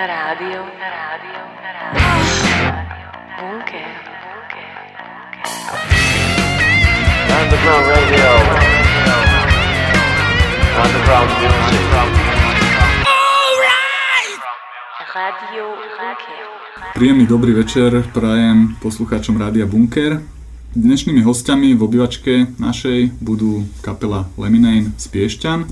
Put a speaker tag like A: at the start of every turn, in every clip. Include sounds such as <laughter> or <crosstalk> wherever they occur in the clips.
A: Rádio, rádio, rádio. Bunker.
B: Underground Radio. Underground music.
A: Radio Bunker.
C: Príjemný dobrý večer prajem poslucháčom Rádia Bunker. Dnešnými hostiami v obývačke našej budú kapela Lemonade z Piešťan.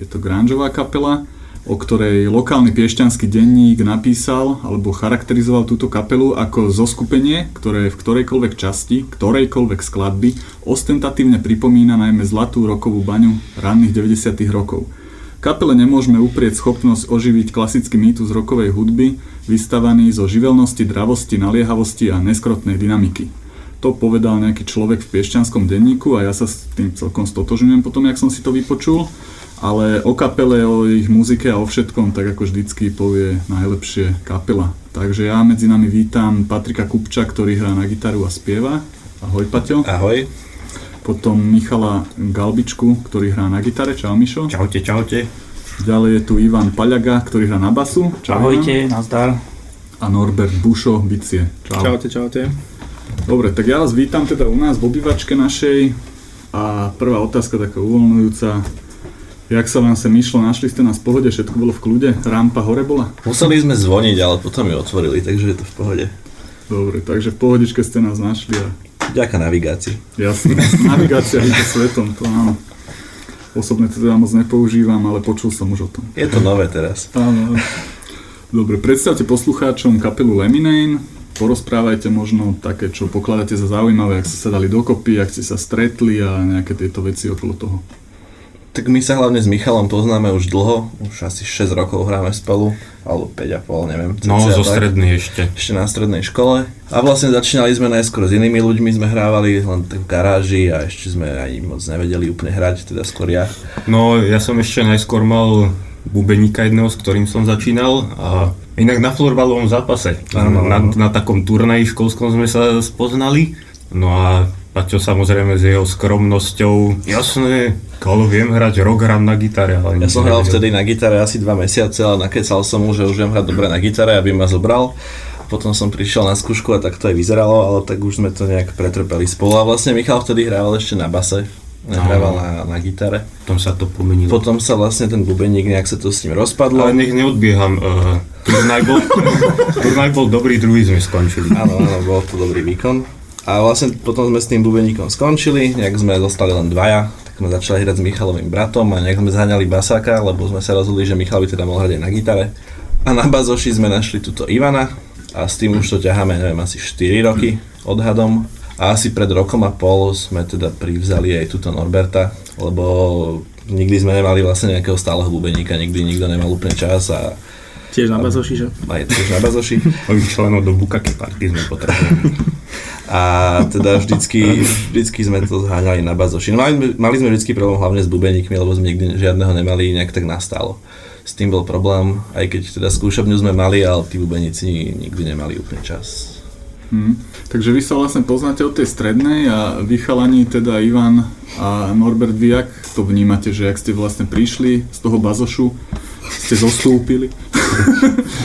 C: Je to grungeová kapela, o ktorej lokálny piešťanský denník napísal alebo charakterizoval túto kapelu ako zoskupenie, ktoré v ktorejkoľvek časti, ktorejkoľvek skladby ostentatívne pripomína najmä zlatú rokovú baňu ranných 90. rokov. Kapele nemôžeme uprieť schopnosť oživiť klasický mýtus rokovej hudby, vystavaný zo živelnosti, dravosti, naliehavosti a neskrotnej dynamiky. To povedal nejaký človek v piešťanskom denníku a ja sa s tým celkom stotožňujem potom, jak som si to vypočul ale o kapele, o ich muzike a o všetkom, tak ako vždycky povie najlepšie kapela. Takže ja medzi nami vítam Patrika Kupča, ktorý hrá na gitaru a spieva. Ahoj Paťo.
D: Ahoj.
C: Potom Michala Galbičku, ktorý hrá na gitare. Čau Mišo.
D: Čaute, čaute.
C: Ďalej je tu Ivan Paľaga, ktorý hrá na basu. Čau,
E: Ahojte,
C: Ivan.
E: nazdar.
C: A Norbert Bušo, bicie. Čau.
F: Čaute, čaute.
C: Dobre, tak ja vás vítam teda u nás v obývačke našej. A prvá otázka taká uvoľňujúca. Jak sa vám sa myšlo, našli ste nás v pohode, všetko bolo v kľude, rampa hore bola?
D: Museli sme zvoniť, ale potom ju otvorili, takže je to v pohode.
C: Dobre, takže v pohodičke ste nás našli a
D: Ďaká navigácii.
C: jasne, <laughs> navigácia hýbe svetom, to áno. Osobne to teda moc nepoužívam, ale počul som už o tom.
D: Je to nové teraz.
C: Áno. Dobre, predstavte poslucháčom kapelu Lemonade, porozprávajte možno také, čo pokladáte za zaujímavé, ak ste sa dali dokopy, ak ste sa stretli a nejaké tieto veci okolo toho.
D: Tak my sa hlavne s Michalom poznáme už dlho, už asi 6 rokov hráme spolu, alebo 5,5, neviem.
G: No, zo
D: tak.
G: strednej ešte.
D: Ešte na strednej škole. A vlastne začínali sme najskôr s inými ľuďmi, sme hrávali len v garáži a ešte sme ani moc nevedeli úplne hrať, teda skôr ja.
G: No, ja som ešte najskôr mal bubeníka jedného, s ktorým som začínal a inak na florbalovom zápase.
D: Áno,
G: na,
D: áno.
G: na takom turnaji školskom sme sa spoznali. No a Paťo samozrejme s jeho skromnosťou, jasné, Kalo viem hrať rock, hrám na gitare, ale
D: Ja som hral vtedy na gitare asi 2 mesiace, ale nakecal som mu, že už viem hrať dobre na gitare, aby ma zobral. Potom som prišiel na skúšku a tak to aj vyzeralo, ale tak už sme to nejak pretrpeli spolu. A vlastne Michal vtedy hrával ešte na base, nehrával na, na gitare.
G: Potom sa to pomenilo.
D: Potom sa vlastne ten bubeník, nejak sa to s ním rozpadlo.
G: Ale nech neodbieham. Uh, turnaj, bol, <laughs> turnaj bol dobrý, druhý sme skončili.
D: Áno, áno, bol to dobrý výkon. A vlastne potom sme s tým bubeníkom skončili, nejak sme zostali len dvaja, tak sme začali hrať s Michalovým bratom a nejak sme zháňali basáka, lebo sme sa rozhodli, že Michal by teda mohol hrať aj na gitare. A na bazoši sme našli túto Ivana a s tým už to ťaháme, neviem, asi 4 roky odhadom. A asi pred rokom a pol sme teda privzali aj túto Norberta, lebo nikdy sme nemali vlastne nejakého stáleho bubeníka, nikdy nikto nemal úplne čas a
F: Tiež na bazoši, že?
D: aj tiež na bazoši. <laughs>
G: Nových členov do Bukake party sme potrebovali. <laughs>
D: A teda vždycky, vždycky sme to zháňali na bazoši. No, mali, mali sme vždycky problém hlavne s bubeníkmi, lebo sme nikdy žiadneho nemali nejak tak nastálo. S tým bol problém, aj keď teda skúšobňu sme mali, ale tí bubeníci nikdy nemali úplne čas.
C: Hm. Takže vy sa vlastne poznáte od tej strednej a vy chalani, teda Ivan a Norbert, vy jak to vnímate, že ak ste vlastne prišli z toho bazošu, ste zostúpili?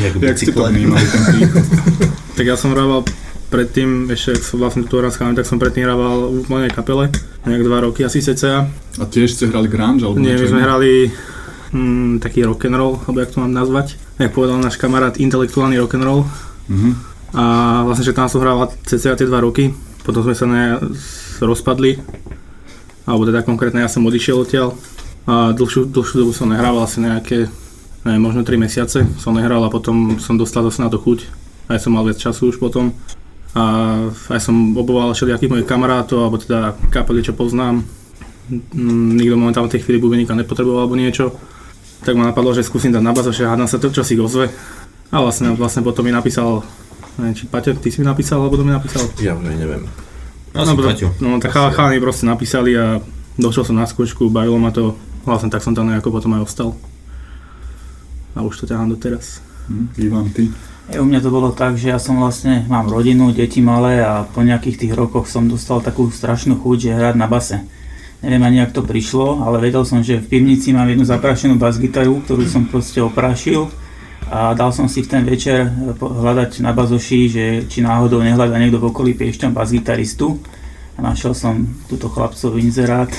D: Jak <laughs>
C: jak ste to vnímali ten príchod?
F: Tak ja som hrával predtým, ešte ak som vlastne tu raz tak som predtým hrával v mojej kapele, nejak dva roky asi cca.
C: A tiež ste hrali grunge? Alebo
F: Nie, my sme hrali hm, taký rock'n'roll, alebo jak to mám nazvať. Jak povedal náš kamarát, intelektuálny rock'n'roll.
C: Mhm.
F: A vlastne, že tam som hrával cca tie dva roky, potom sme sa ne, rozpadli, alebo teda konkrétne ja som odišiel odtiaľ a dlhšiu, dlhšiu dobu som nehrával, asi nejaké, neviem, možno 3 mesiace som nehral a potom som dostal zase na to chuť, aj som mal viac času už potom a aj som oboval všelijakých mojich kamarátov, alebo teda kapely, čo poznám. Mm, Nikto momentálne v tej chvíli bubeníka nepotreboval alebo niečo. Tak ma napadlo, že skúsim dať na bazoše a hádam sa to, čo si ozve. A vlastne, vlastne potom mi napísal Neviem, či Paťo, ty si mi napísal, alebo kto mi napísal?
D: Ja už neviem.
G: Asi
F: no,
G: Paťo.
F: no tak chala- chalani proste napísali a došiel som na skúšku, bavilo ma to, vlastne tak som tam nejako potom aj ostal. A už to ťahám doteraz.
C: Hm, Ivan, ty?
E: E, U mňa to bolo tak, že ja som vlastne, mám rodinu, deti malé a po nejakých tých rokoch som dostal takú strašnú chuť, že hrať na base. Neviem ani, jak to prišlo, ale vedel som, že v pivnici mám jednu zaprašenú basgitaru, ktorú som proste oprášil A dal som si v ten večer e, hľadať na bazoši, že či náhodou nehľadá niekto v okolí Piešťan bas-gitaristu. A našiel som túto chlapcov inzerát.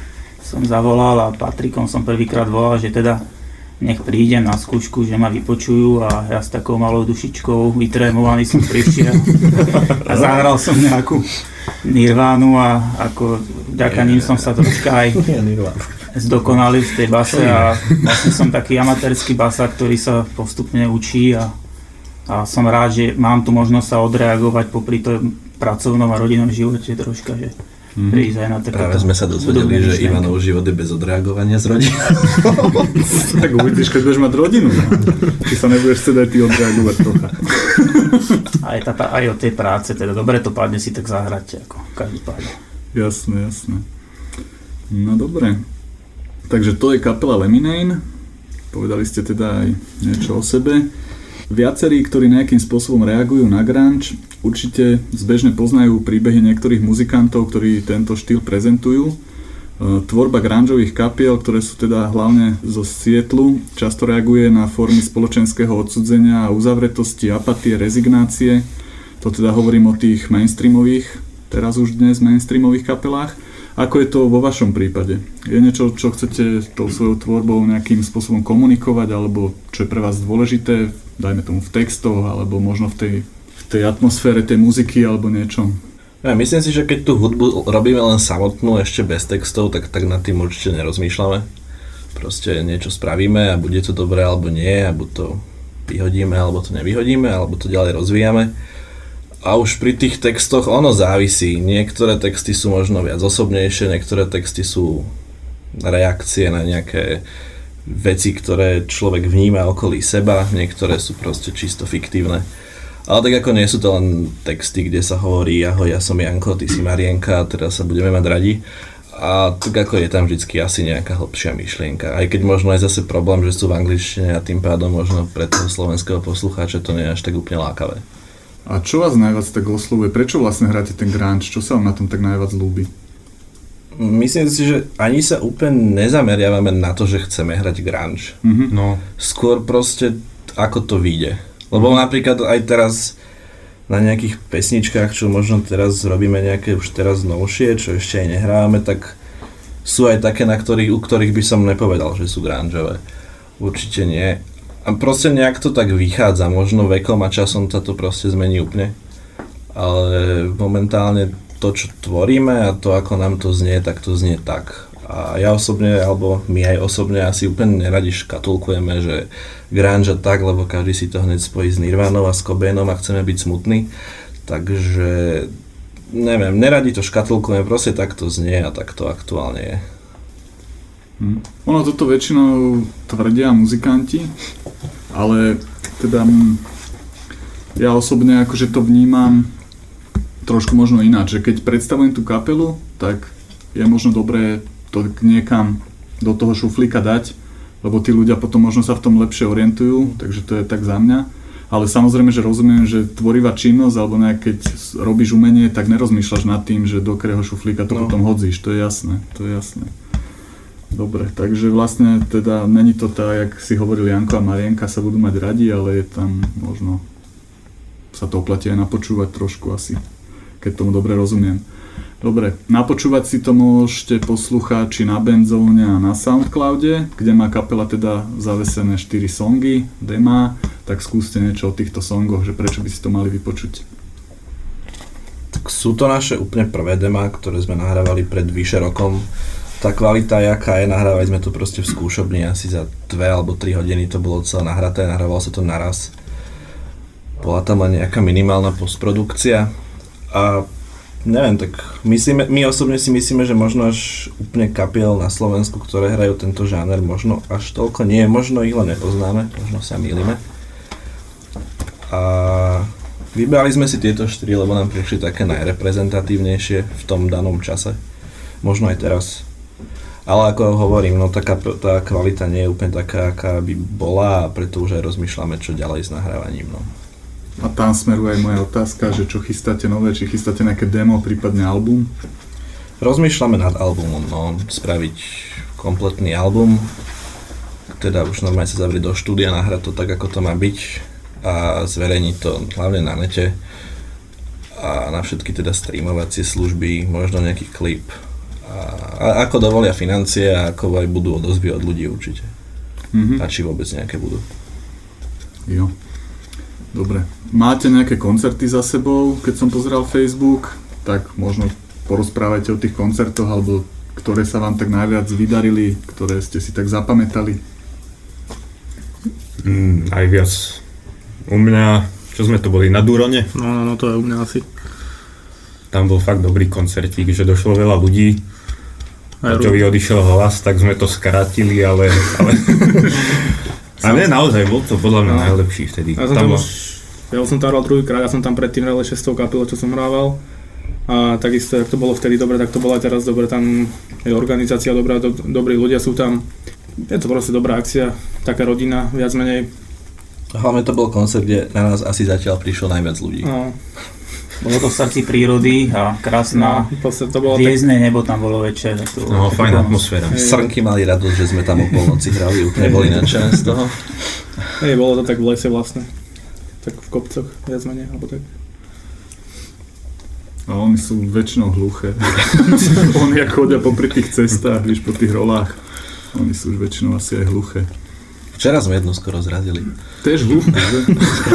E: <laughs> som zavolal a Patrikom som prvýkrát volal, že teda nech prídem na skúšku, že ma vypočujú a ja s takou malou dušičkou vytrémovaný som prišiel. <laughs> A zahral som nejakú Nirvánu a ako vďaka ním som sa troška aj <laughs> zdokonalil v tej base a vlastne som taký amatérsky basa, ktorý sa postupne učí a, a som rád, že mám tu možnosť sa odreagovať popri tom pracovnom a rodinnom živote troška, že prísť aj na takéto
D: Práve sme sa dozvedeli, že. Ivanov život je bez odreagovania z rodiny. <laughs>
C: Tak uvidíš, keď budeš mať rodinu. Či sa nebudeš chcieť aj ty odreagovať trocha. <laughs>
E: Aj, tá, aj od tej práce, teda dobre to padne si tak zahrať, ako každopádne.
C: Jasné, jasné. No dobre. Takže to je kapela Lemonade. Povedali ste teda aj niečo o sebe. Viacerí, ktorí nejakým spôsobom reagujú na grunge, určite zbežne poznajú príbehy niektorých muzikantov, ktorí tento štýl prezentujú. E, Tvorba grungeových kapiel, ktoré sú teda hlavne zo Sietlu, často reaguje na formy spoločenského odsudzenia a uzavretosti, apatie, rezignácie. To teda hovorím o tých mainstreamových, teraz už dnes mainstreamových kapelách. Ako je to vo vašom prípade? Je niečo, čo chcete tou svojou tvorbou nejakým spôsobom komunikovať, alebo čo je pre vás dôležité, dajme tomu v textoch, alebo možno v tej, tej atmosfére tej muziky, alebo niečom?
D: Ja, myslím si, že keď tú hudbu robíme len samotnú, ešte bez textov, tak, tak nad tým určite nerozmýšľame. Proste niečo spravíme a bude to dobré alebo nie, a buď to vyhodíme, alebo to nevyhodíme, alebo to ďalej rozvíjame. A už pri tých textoch ono závisí. Niektoré texty sú možno viac osobnejšie, niektoré texty sú reakcie na nejaké veci, ktoré človek vníma okolí seba, niektoré sú proste čisto fiktívne. Ale tak ako nie sú to len texty, kde sa hovorí ahoj, ja som Janko, ty si Marienka, teraz sa budeme mať radi. A tak ako je tam vždycky asi nejaká hlbšia myšlienka. Aj keď možno je zase problém, že sú v angličtine a tým pádom možno pre toho slovenského poslucháča to nie je až tak úplne lákavé.
C: A čo vás najviac tak oslovuje? Prečo vlastne hráte ten grunge? Čo sa vám na tom tak najviac ľúbi?
D: Myslím si, že ani sa úplne nezameriavame na to, že chceme hrať grunge.
C: Mhm.
G: No,
D: Skôr proste ako to vyjde. Lebo napríklad aj teraz na nejakých pesničkách, čo možno teraz robíme nejaké už teraz novšie, čo ešte aj nehrávame, tak sú aj také, na ktorých, u ktorých by som nepovedal, že sú grungeové. Určite nie. A proste nejak to tak vychádza, možno vekom a časom sa to proste zmení úplne. Ale momentálne to, čo tvoríme a to, ako nám to znie, tak to znie tak. A ja osobne, alebo my aj osobne asi úplne neradi škatulkujeme, že grunge a tak, lebo každý si to hneď spojí s Nirvánou a s Cobainom a chceme byť smutný. Takže neviem, neradi to škatulkujeme, proste tak to znie a tak to aktuálne je.
C: Hm. Ono toto väčšinou tvrdia muzikanti, ale teda mm, ja osobne akože to vnímam trošku možno ináč, že keď predstavujem tú kapelu, tak je možno dobré to niekam do toho šuflíka dať, lebo tí ľudia potom možno sa v tom lepšie orientujú, takže to je tak za mňa. Ale samozrejme, že rozumiem, že tvorivá činnosť, alebo nejak keď robíš umenie, tak nerozmýšľaš nad tým, že do ktorého šuflíka to
D: No.
C: potom hodzíš, to je jasné, to je jasné. Dobre, takže vlastne teda není to tak, jak si hovorili Janko a Marienka sa budú mať radi, ale je tam možno sa to oplatí aj napočúvať trošku asi, keď tomu dobre rozumiem. Dobre, napočúvať si to môžete poslucháči na Benzóne a na Soundcloude, kde má kapela teda zavesené 4 songy, demá, tak skúste niečo o týchto songoch, že prečo by si to mali vypočuť.
D: Tak sú to naše úplne prvé demá, ktoré sme nahrávali pred vyše rokom. Tá kvalita, jaká je, nahrávali sme to proste v skúšobni, asi za 2 alebo 3 hodiny to bolo celé nahraté, nahrávalo sa to naraz. Bola tam len nejaká minimálna postprodukcia a neviem, tak myslíme, my osobne si myslíme, že možno až úplne kapiel na Slovensku, ktoré hrajú tento žáner, možno až toľko nie, možno ich len nepoznáme, možno sa mýlime. A vybrali sme si tieto štyri, lebo nám prišli také najreprezentatívnejšie v tom danom čase. Možno aj teraz. Ale ako hovorím, no taká, tá kvalita nie je úplne taká, aká by bola a preto už aj rozmýšľame, čo ďalej s nahrávaním. No.
C: A tam smeruje aj moja otázka, že čo chystáte nové, či chystáte nejaké demo, prípadne album.
D: Rozmýšľame nad albumom, no, spraviť kompletný album, teda už normálne sa zavrieť do štúdia, nahrať to tak, ako to má byť a zverejniť to hlavne na nete a na všetky teda streamovacie služby, možno nejaký klip. A, a ako dovolia financie a ako aj budú odozvy od ľudí určite.
C: Mhm.
D: A či vôbec nejaké budú.
C: Jo. Dobre. Máte nejaké koncerty za sebou? Keď som pozeral Facebook, tak možno porozprávajte o tých koncertoch, alebo ktoré sa vám tak najviac vydarili, ktoré ste si tak zapamätali.
G: Mm, aj viac. U mňa, čo sme to boli, na Durone,
F: No, no, no, to je u mňa asi.
G: tam bol fakt dobrý koncertík, že došlo veľa ľudí,
F: Aj
G: Paťovi odišiel hlas, tak sme to skrátili, ale... ale... <laughs> A nie, naozaj, bol to podľa mňa
F: No.
G: najlepší vtedy.
F: Ja som tam už, ja som tam hral druhýkrát, ja som tam predtým hral ešte s tou kapelou, čo som hrával. A takisto, jak to bolo vtedy dobre, tak to bolo aj teraz dobre, tam je organizácia dobrá, do, dobrí ľudia sú tam. Je to proste dobrá akcia, taká rodina, viac menej.
D: Hlavne to bol koncert, kde na nás asi zatiaľ prišlo najviac ľudí.
F: No,
E: Bolo to v srdci prírody a krásna
F: no, to bolo tak,
E: hviezdne nebo tam bolo večer. tak to
G: No,
E: bolo
G: fajn atmosféra.
D: Srnky mali radosť, že sme tam o polnoci hrali, úplne boli nadšené <laughs> z toho.
F: hej, bolo to tak v lese vlastne. Tak v kopcoch, viac menej, alebo tak.
C: A oni sú väčšinou hluché. <laughs> oni ako chodia popri tých cestách, víš, po tých rolách. Oni sú už väčšinou asi aj hluché.
D: Včera sme jednu skoro zrazili.
C: Tež hluché, že?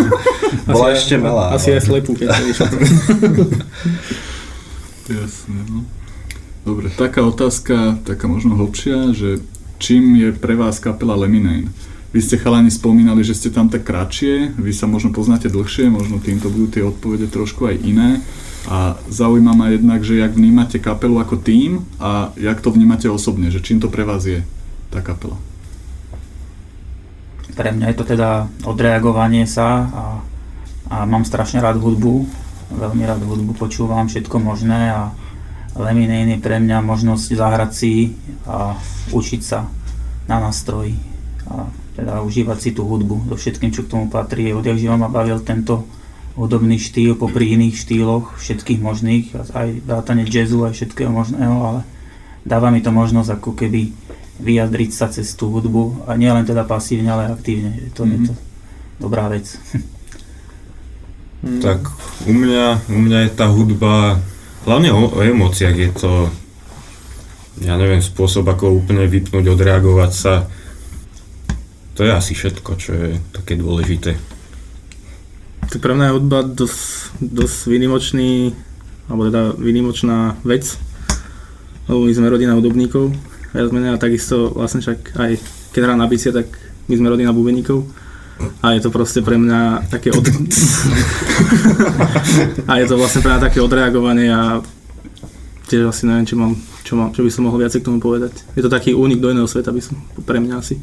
C: <laughs>
D: Bola
F: Asi aj-
D: ešte malá.
F: Asi
D: ale-
F: aj slepú, keď vyšla. <laughs>
C: Jasné, no. Dobre, taká otázka, taká možno hlbšia, že čím je pre vás kapela Lemonade? Vy ste chalani spomínali, že ste tam tak kratšie, vy sa možno poznáte dlhšie, možno týmto budú tie odpovede trošku aj iné. A zaujíma ma jednak, že jak vnímate kapelu ako tým a jak to vnímate osobne, že čím to pre vás je tá kapela.
E: Pre mňa je to teda odreagovanie sa a, a mám strašne rád hudbu, veľmi rád hudbu, počúvam všetko možné a Lemonade je pre mňa možnosť zahrať si a učiť sa na nástroji a teda užívať si tú hudbu so všetkým, čo k tomu patrí. Odjak živa ma bavil tento hudobný štýl popri iných štýloch, všetkých možných, aj vrátane jazzu, aj všetkého možného, ale dáva mi to možnosť ako keby vyjadriť sa cez tú hudbu a nie len teda pasívne, ale aktívne. Je to, mm-hmm. je to dobrá vec. <laughs>
G: Tak u mňa, u mňa je tá hudba, hlavne o, o emóciách je to, ja neviem, spôsob ako úplne vypnúť, odreagovať sa. To je asi všetko, čo je také dôležité.
F: Tak pre mňa je hudba dosť, dosť výnimočný, alebo teda výnimočná vec, lebo my sme rodina hudobníkov, viac menej a takisto vlastne však aj keď hrám na bicie, tak my sme rodina bubeníkov a je to proste pre mňa také od... <laughs> a je to vlastne pre mňa také odreagovanie a tiež asi neviem, čo, mám, čo, mám, čo by som mohol viacej k tomu povedať. Je to taký únik do iného sveta, by som, pre mňa asi.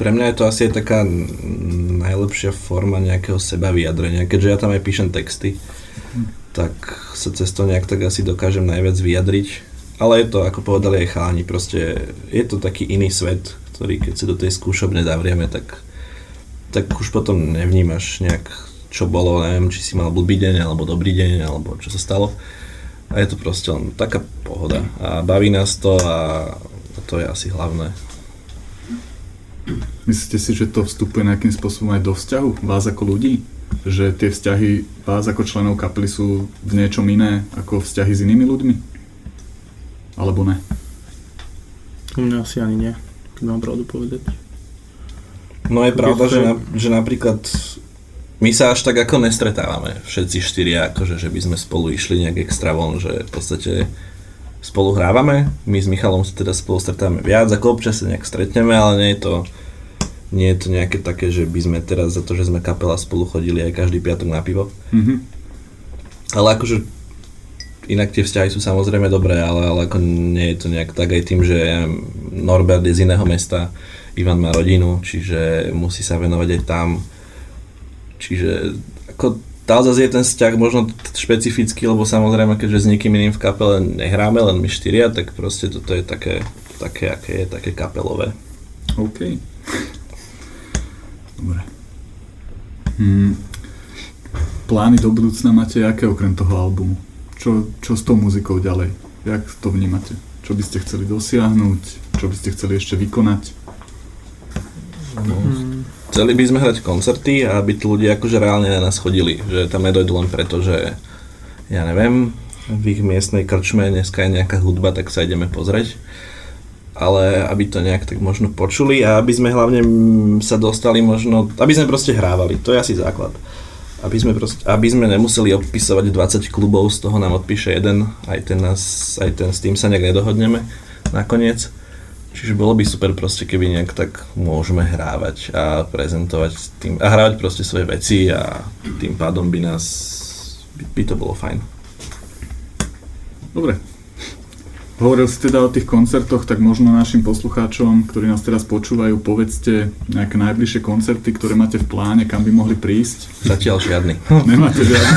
D: Pre mňa je to asi taká najlepšia forma nejakého seba vyjadrenia, keďže ja tam aj píšem texty, tak sa cez to nejak tak asi dokážem najviac vyjadriť. Ale je to, ako povedali aj chalani, proste je to taký iný svet, ktorý keď si do tej skúšobne zavrieme, tak, tak už potom nevnímaš nejak, čo bolo, neviem, či si mal blbý deň, alebo dobrý deň, alebo čo sa stalo. A je to proste len taká pohoda. A baví nás to a to je asi hlavné.
C: Myslíte si, že to vstupuje nejakým spôsobom aj do vzťahu vás ako ľudí? Že tie vzťahy vás ako členov kapely sú v niečom iné ako vzťahy s inými ľuďmi? Alebo ne?
F: U mňa asi ani nie, keď mám pravdu povedať.
D: No je pravda, že, na, že napríklad my sa až tak ako nestretávame, všetci štyria, akože, že by sme spolu išli nejak extra von, že v podstate spolu hrávame, my s Michalom sa teda spolu stretávame viac, ako občas sa nejak stretneme, ale nie je to, nie je to nejaké také, že by sme teraz za to, že sme kapela spolu chodili aj každý piatok na pivo.
C: Mhm.
D: Ale akože inak tie vzťahy sú samozrejme dobré, ale, ale ako nie je to nejak tak aj tým, že Norbert je z iného mesta, Ivan má rodinu, čiže musí sa venovať aj tam. Čiže ako tá zase je ten vzťah možno špecifický, lebo samozrejme, keďže s nikým iným v kapele nehráme, len my štyria, tak proste toto je také, také aké je, také kapelové.
C: OK. Dobre. Hmm. Plány do budúcna máte aké okrem toho albumu? Čo, čo s tou muzikou ďalej? Jak to vnímate? Čo by ste chceli dosiahnuť? Čo by ste chceli ešte vykonať?
D: Chceli by sme hrať koncerty a aby tí ľudia akože reálne na nás chodili, že tam nedojdú len preto, že ja neviem, v ich miestnej krčme dneska je nejaká hudba, tak sa ideme pozrieť. Ale aby to nejak tak možno počuli a aby sme hlavne mm, sa dostali možno, aby sme proste hrávali, to je asi základ. Aby sme, proste, aby sme nemuseli odpisovať 20 klubov, z toho nám odpíše jeden, aj ten, nás, aj ten s tým sa nejak nedohodneme nakoniec. Čiže bolo by super proste, keby nejak tak môžeme hrávať a prezentovať tým, a hrávať proste svoje veci a tým pádom by nás, by, by to bolo fajn.
C: Dobre. Hovoril si teda o tých koncertoch, tak možno našim poslucháčom, ktorí nás teraz počúvajú, povedzte nejaké najbližšie koncerty, ktoré máte v pláne, kam by mohli prísť.
D: Zatiaľ žiadny. <laughs>
C: Nemáte žiadne.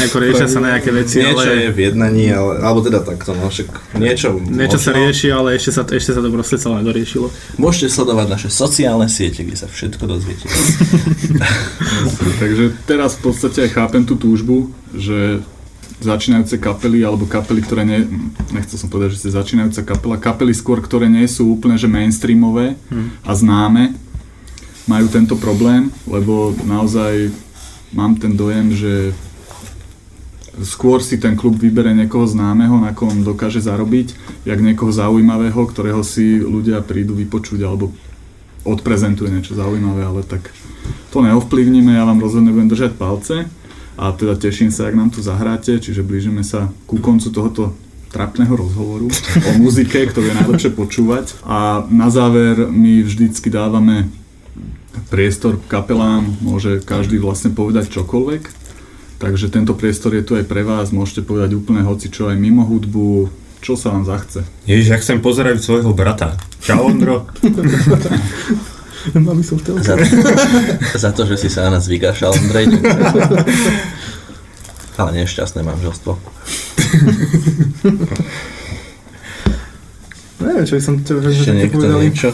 C: <laughs>
F: Ako riešia sa nejaké veci,
D: Niečo
F: ale...
D: je v jednaní, ale, alebo teda takto, no však niečo
F: Niečo sa
D: možno.
F: rieši, ale ešte sa, ešte sa to proste celé nedoriešilo.
D: Môžete sledovať naše sociálne siete, kde sa všetko dozviete. <laughs>
C: Takže teraz v podstate aj chápem tú túžbu, že začínajúce kapely, alebo kapely, ktoré nie, nechcel som povedať, že ste začínajúca kapela, kapely skôr, ktoré nie sú úplne že mainstreamové a známe, majú tento problém, lebo naozaj mám ten dojem, že skôr si ten klub vybere niekoho známeho, na kom dokáže zarobiť, jak niekoho zaujímavého, ktorého si ľudia prídu vypočuť alebo odprezentuje niečo zaujímavé, ale tak to neovplyvníme, ja vám rozhodne budem držať palce a teda teším sa, ak nám tu zahráte, čiže blížime sa ku koncu tohoto trapného rozhovoru o muzike, ktorú je najlepšie počúvať a na záver my vždycky dávame priestor kapelám, môže každý vlastne povedať čokoľvek, takže tento priestor je tu aj pre vás, môžete povedať úplne hoci čo aj mimo hudbu, čo sa vám zachce.
G: Ježiš, ja chcem pozerať svojho brata. Čau, Ondro.
F: Mami som v
D: za, za to, že si sa na nás vygašal, Andrej. <laughs> Ale nešťastné manželstvo. <laughs>
F: Neviem, čo by som čo,
D: Ešte niekto
F: povedali.
D: niečo?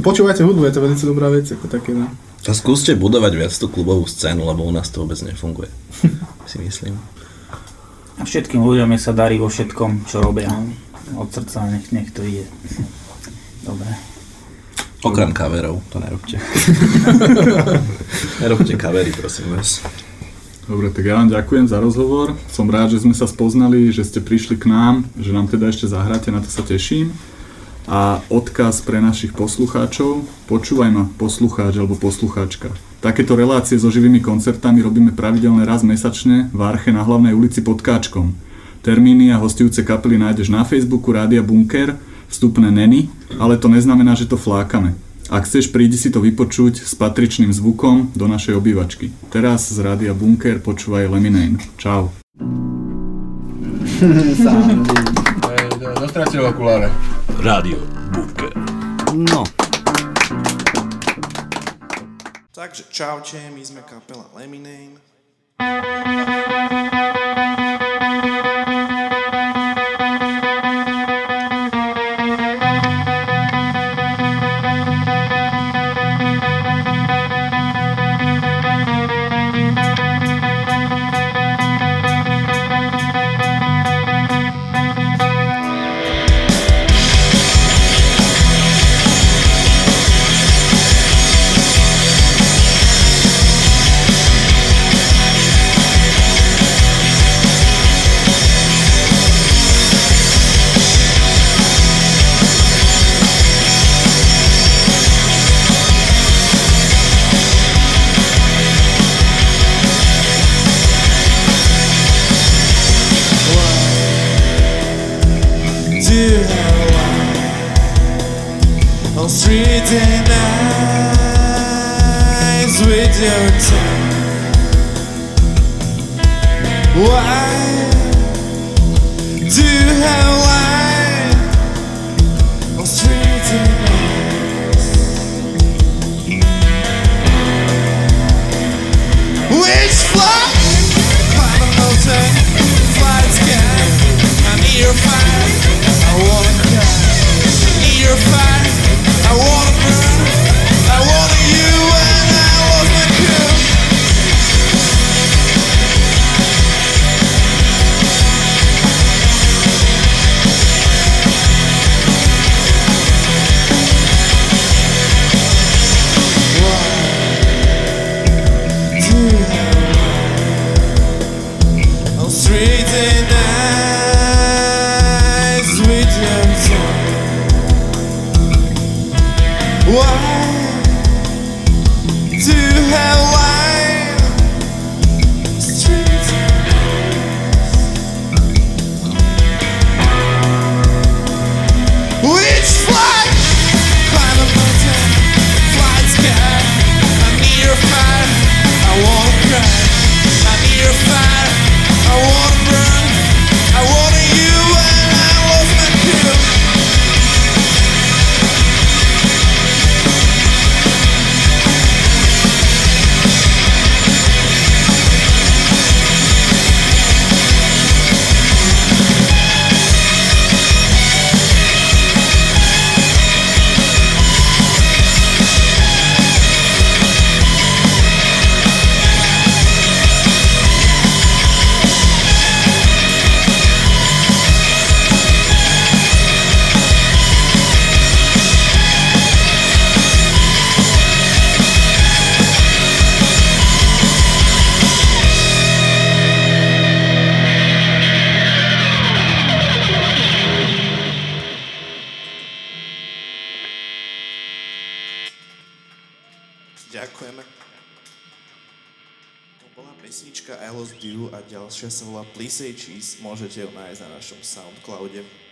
F: Počúvajte hudbu, je to veľmi dobrá vec, ako také, no.
D: A skúste budovať viac tú klubovú scénu, lebo u nás to vôbec nefunguje. <laughs> si myslím.
E: A všetkým ľuďom sa darí vo všetkom, čo robia. Od srdca nech, nech to ide. Dobre.
D: Okrem kaverov, to nerobte. <laughs> nerobte kavery, prosím vás.
C: Dobre, tak ja vám ďakujem za rozhovor. Som rád, že sme sa spoznali, že ste prišli k nám, že nám teda ešte zahráte, na to sa teším. A odkaz pre našich poslucháčov, počúvaj ma poslucháč alebo poslucháčka. Takéto relácie so živými koncertami robíme pravidelne raz mesačne v Arche na hlavnej ulici pod Káčkom. Termíny a hostujúce kapely nájdeš na Facebooku Rádia Bunker, vstupné neny, ale to neznamená, že to flákame. Ak chceš, prídi si to vypočuť s patričným zvukom do našej obývačky. Teraz z Rádia Bunker počúvaj Lemonade. Čau. <laughs>
H: Dostratil okuláre.
I: Rádio Bunker. No.
J: Takže čaute, my sme kapela Lemonade. Našom Soundcloude.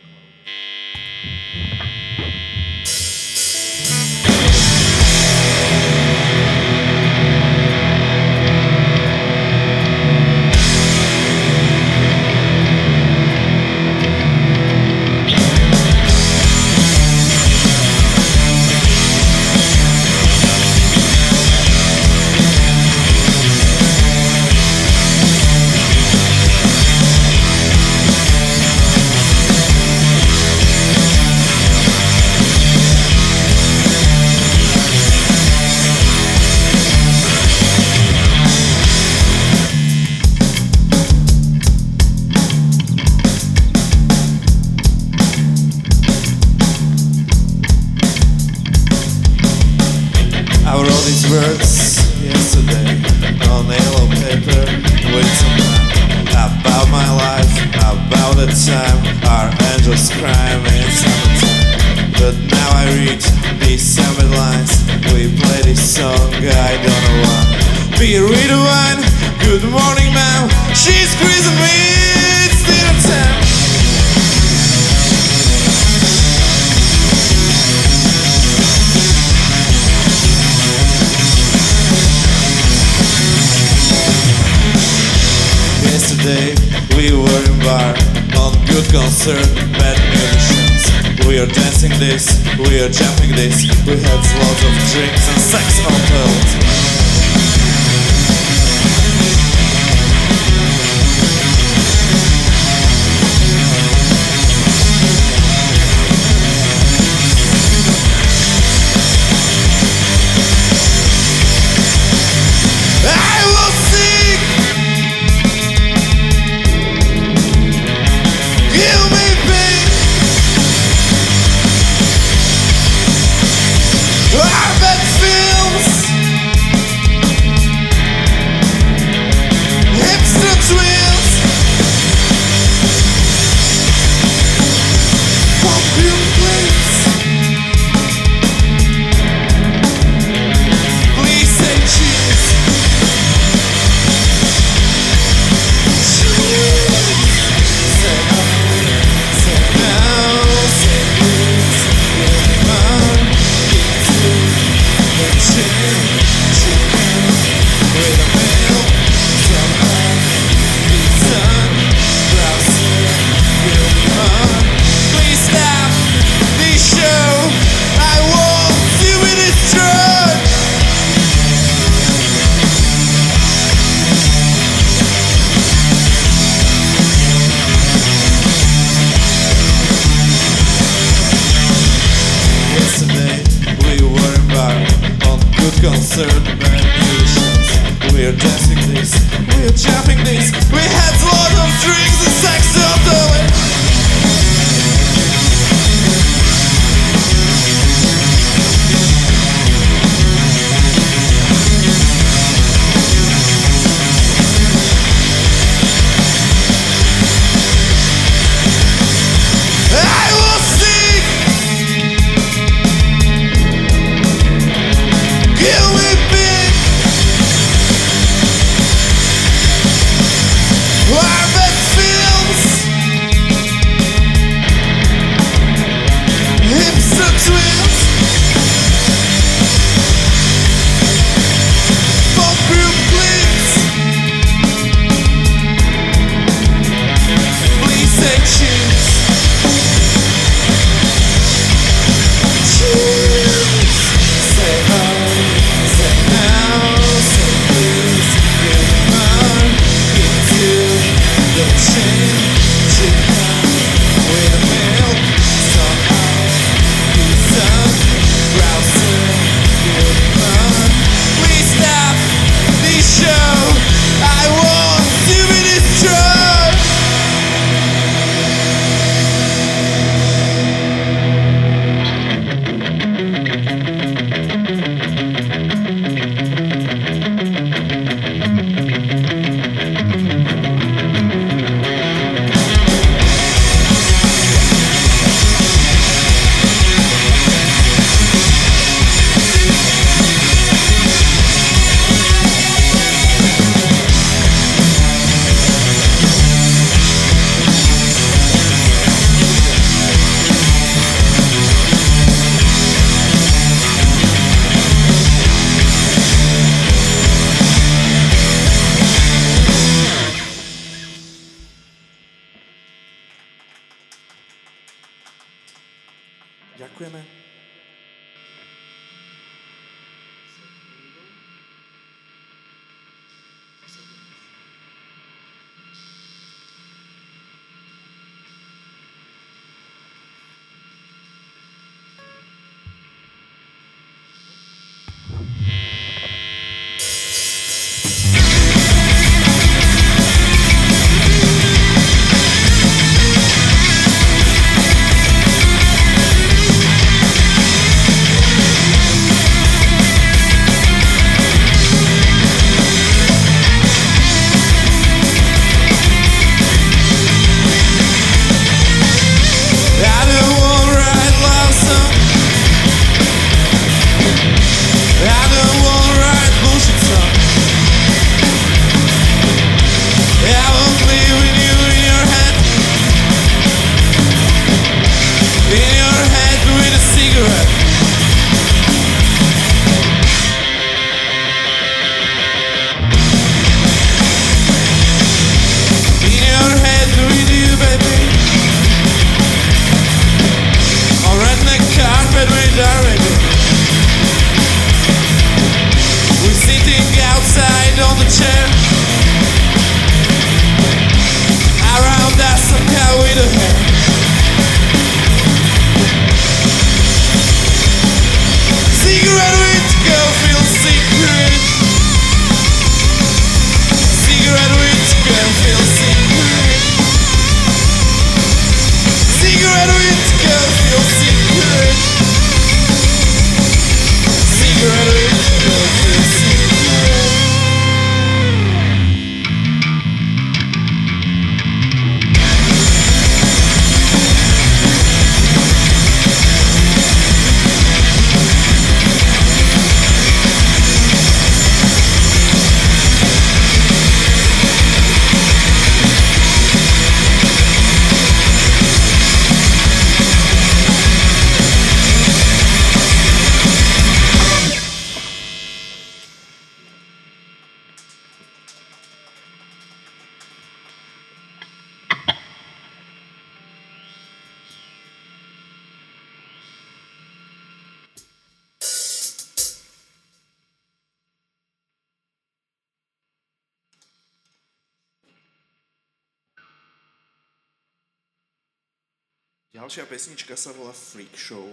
J: Ďalšia pesnička sa volá Freak Show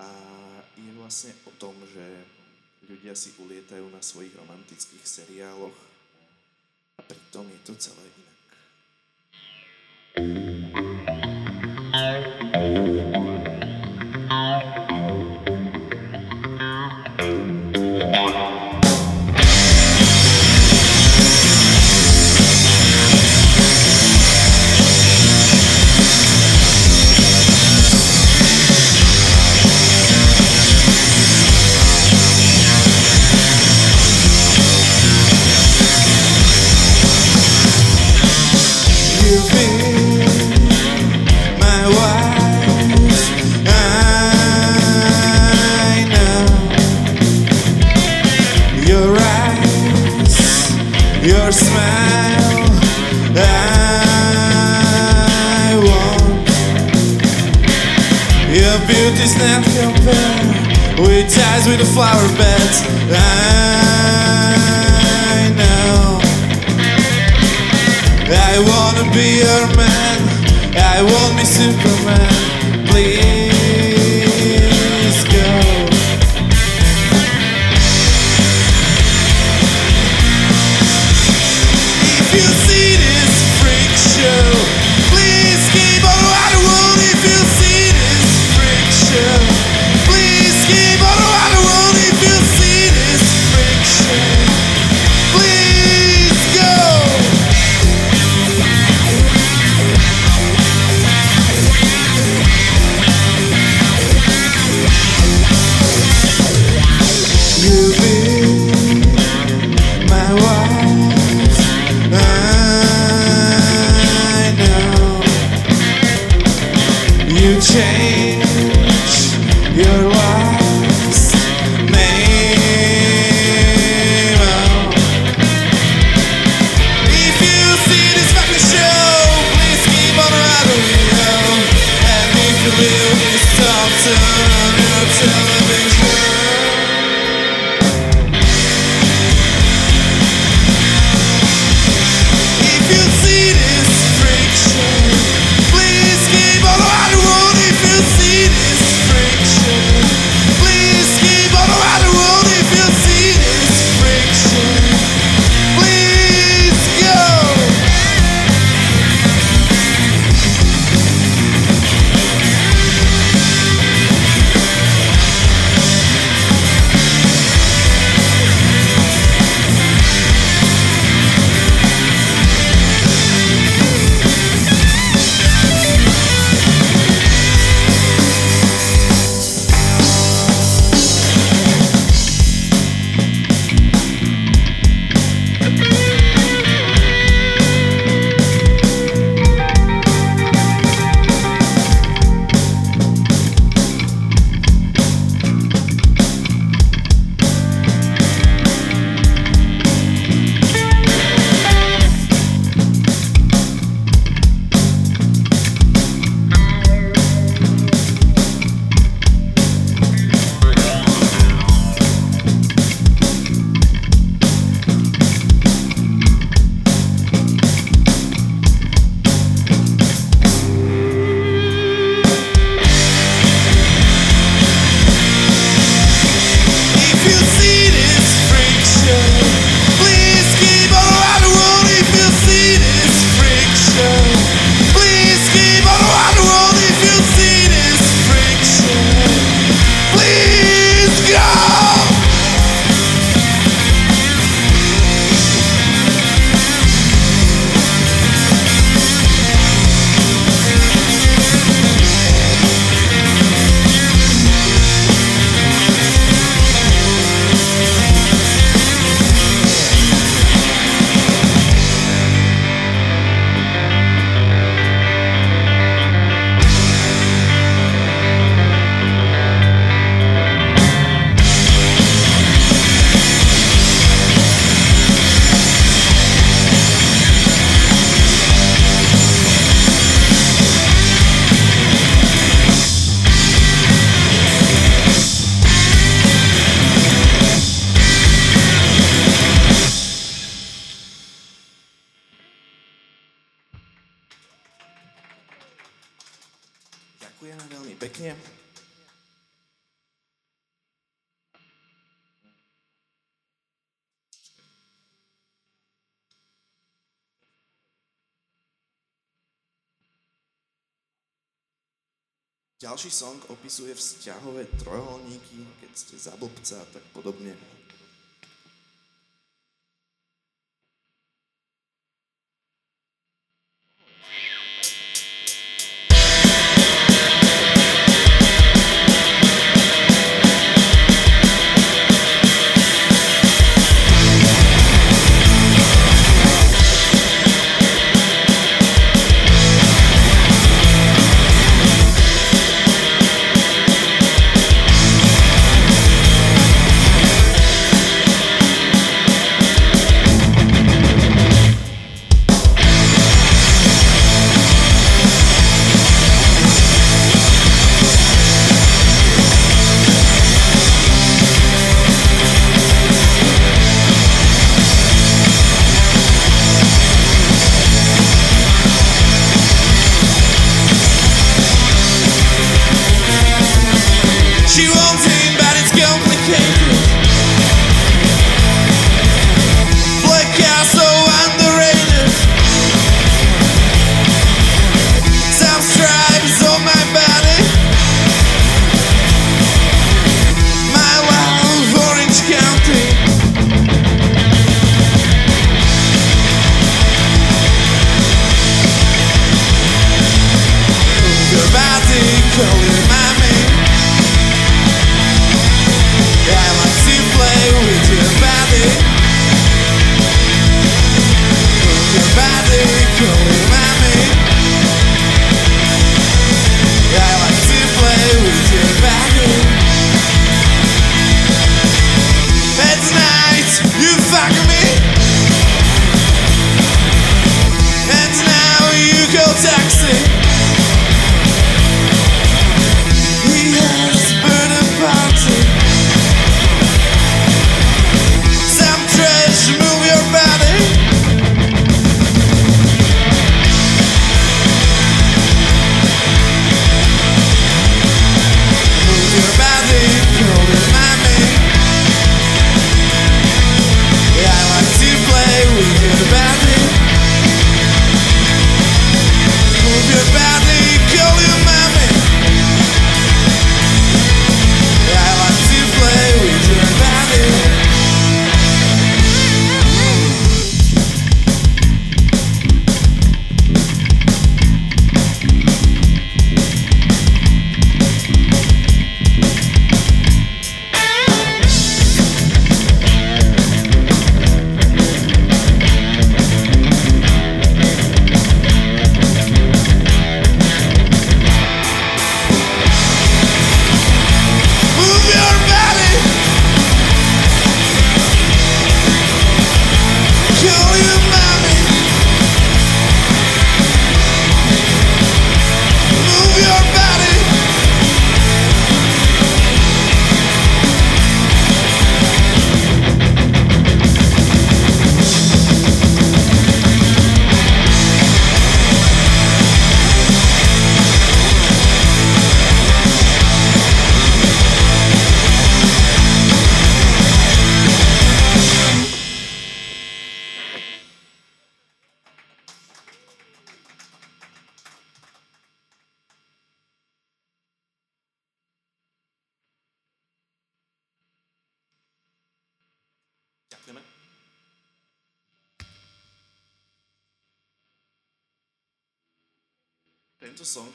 J: a je vlastne o tom, že ľudia si ulietajú na svojich romantických seriáloch a pritom je to celé inak. You've your smile. I want your beauty's not compared with ties with the flower beds. I know. I wanna be your man. I won't be Superman. Please Ďalší song opisuje vzťahové trojuholníky, keď ste zablbca a tak podobne.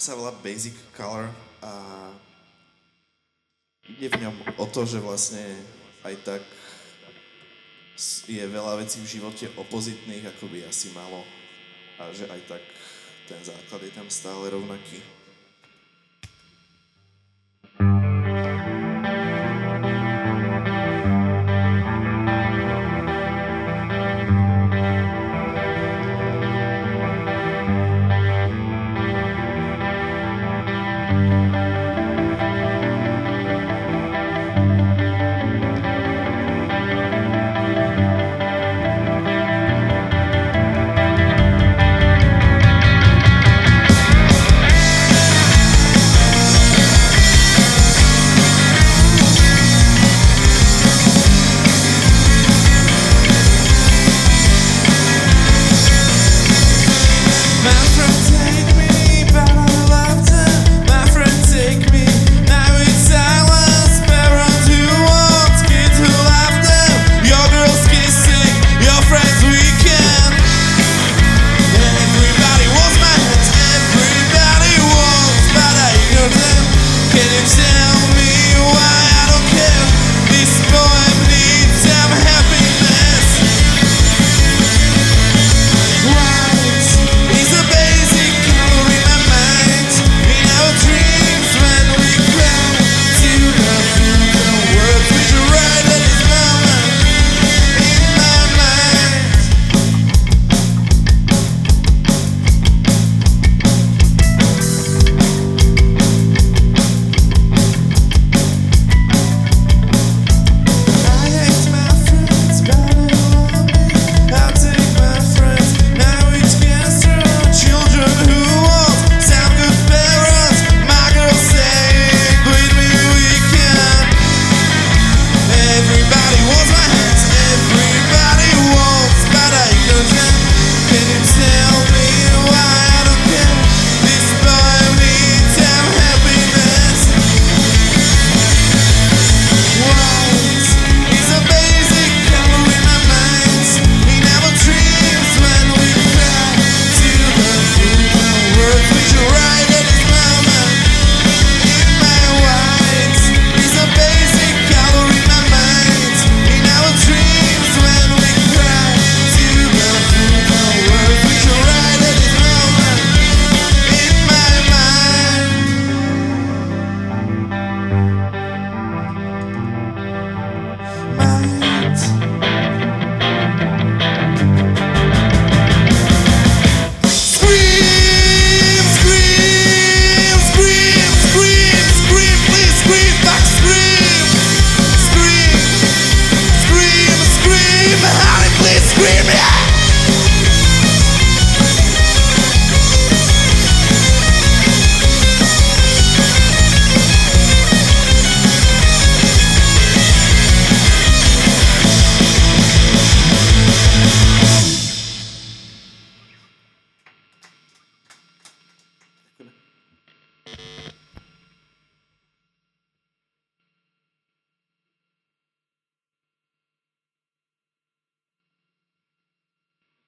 J: sa volá Basic Color a ide v ňom o to, že vlastne aj tak je veľa vecí v živote opozitných, ako by asi malo a že aj tak ten základ je tam stále rovnaký.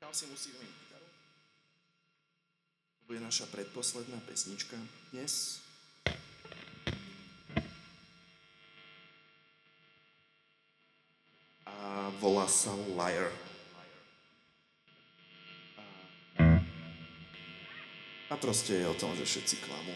J: kam si musíme ísť. To bude naša predposledná pesnička dnes. A volá sa Liar. A proste je o tom, že všetci klamú.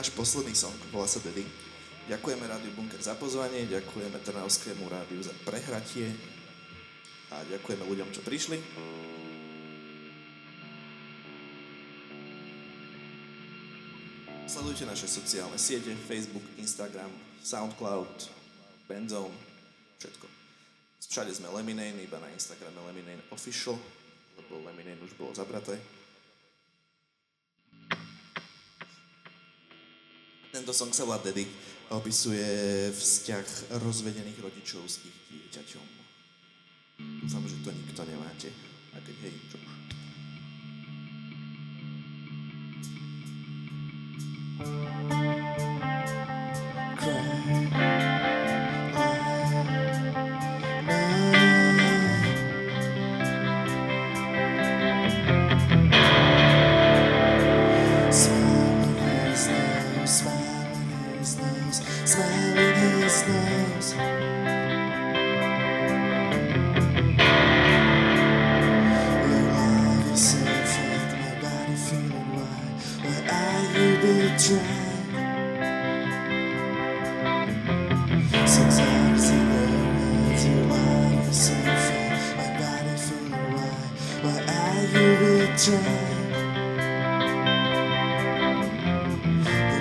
J: náš posledný song, volá sa Daddy. Ďakujeme Rádiu Bunker za pozvanie, ďakujeme Trnavskému rádiu za prehratie a ďakujeme ľuďom, čo prišli. Sledujte naše sociálne siete, Facebook, Instagram, Soundcloud, Benzone, všetko. Všade sme Leminane, iba na Instagrame Leminane Official, lebo Leminane už bolo zabraté. Tento song sa volá Daddy a opisuje vzťah rozvedených rodičov s ich dieťaťom. Dúfam, že to nikto nemáte. A keď hej, čo už. thank you It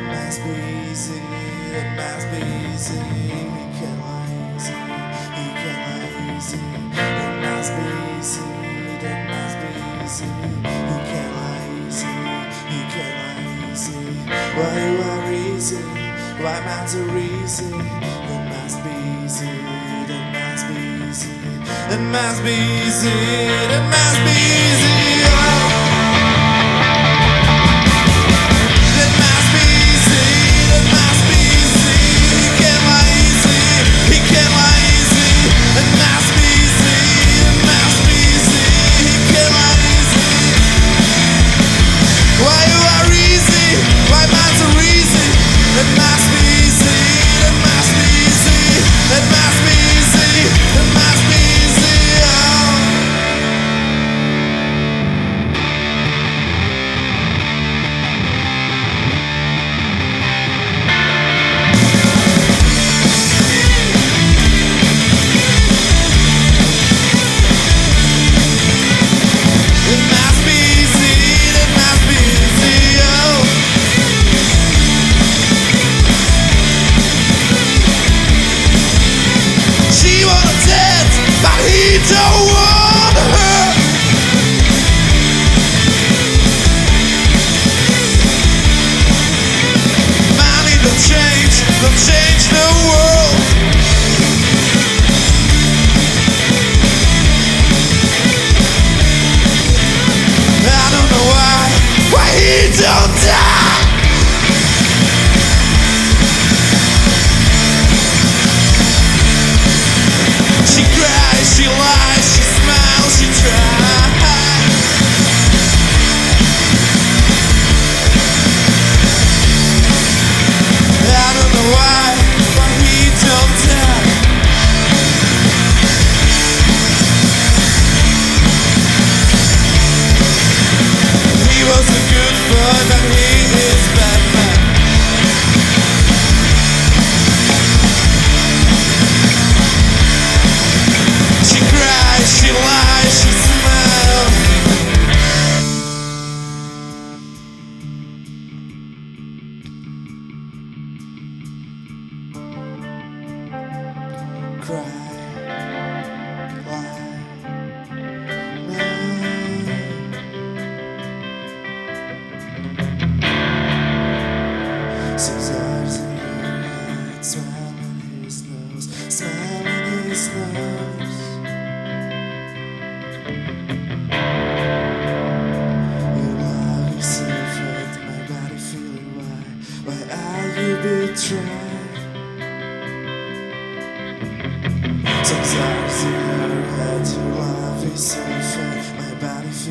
J: must be easy, it must be easy. You can't lie easy, you can't lie easy. It must be easy, it must be easy. You can't lie easy, you can't lie easy. Why you are easy, why am I so? It must be easy, it must be easy. It must be easy, it must be easy.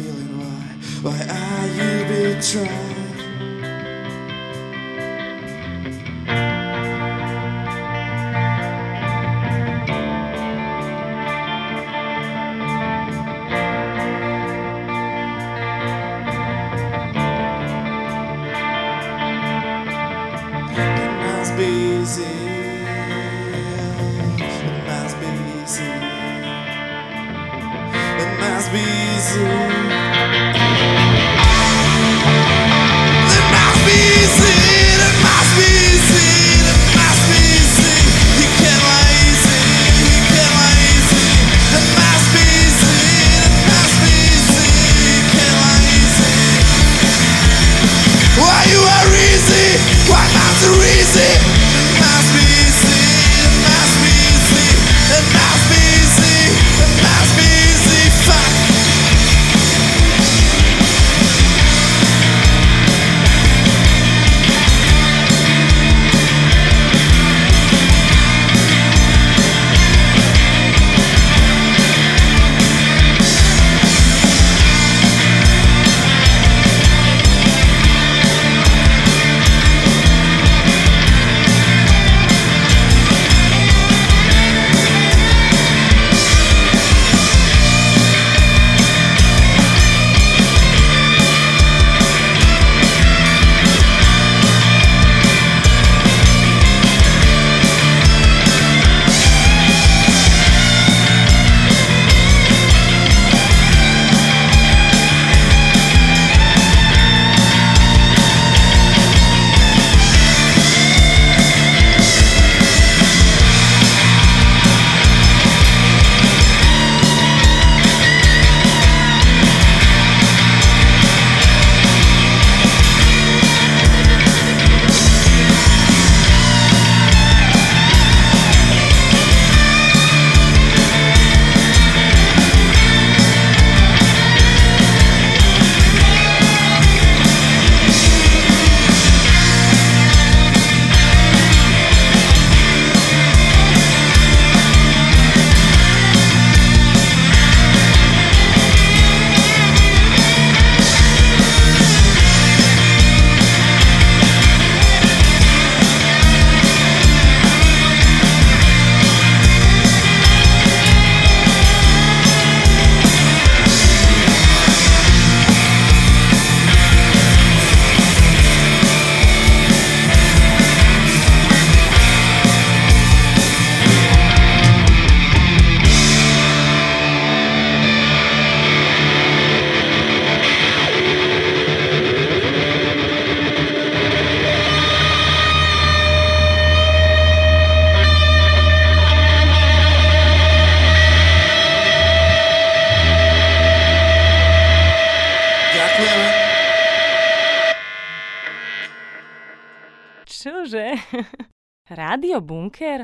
J: feeling? Why, why are you betrayed?
A: Bunker?